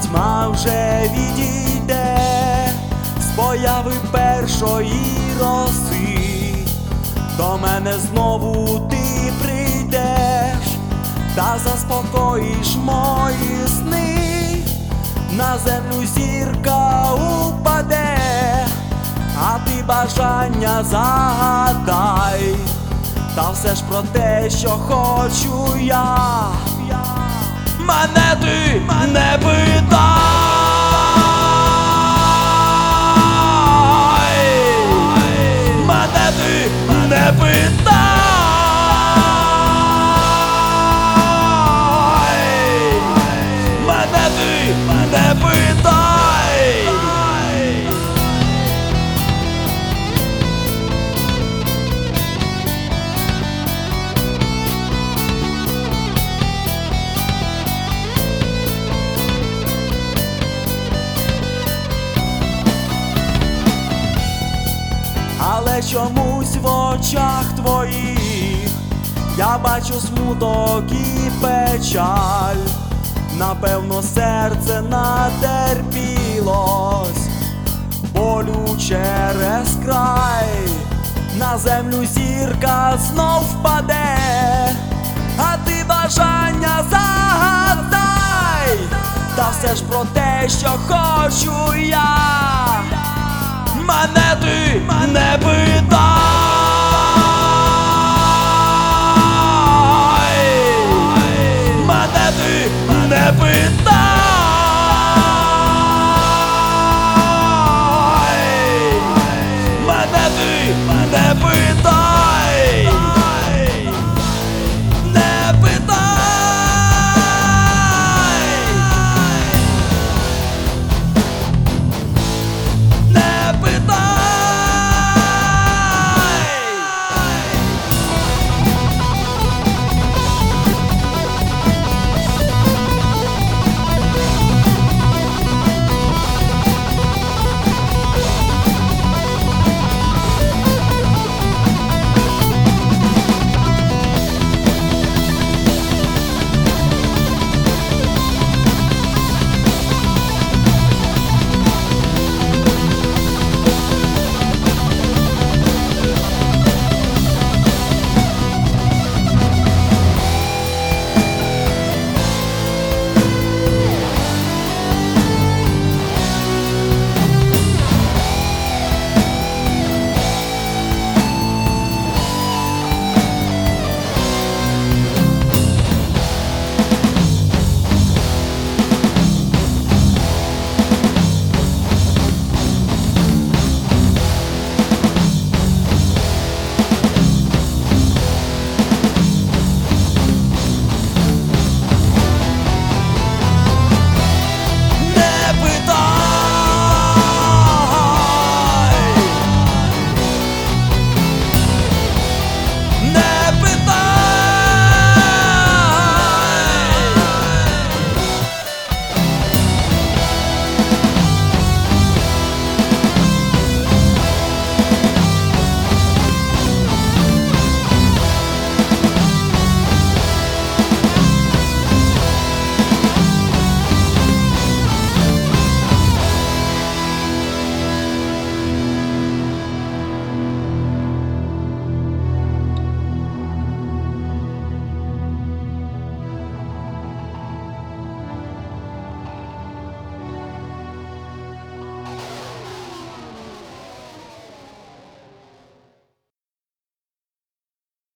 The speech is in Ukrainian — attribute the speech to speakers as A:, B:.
A: пітьма вже відійде з появи першої роси. До мене знову ти прийдеш та заспокоїш мої сни, на землю зірка упаде, а ти бажання загадай, та все ж про те, що хочу я. Мене ти не питай, Але чомусь в очах твоїх я бачу смуток і печаль. Напевно, серце натерпілось, болю через край, на землю зірка знов впаде, а ти бажання загадай, та все ж про те, що хочу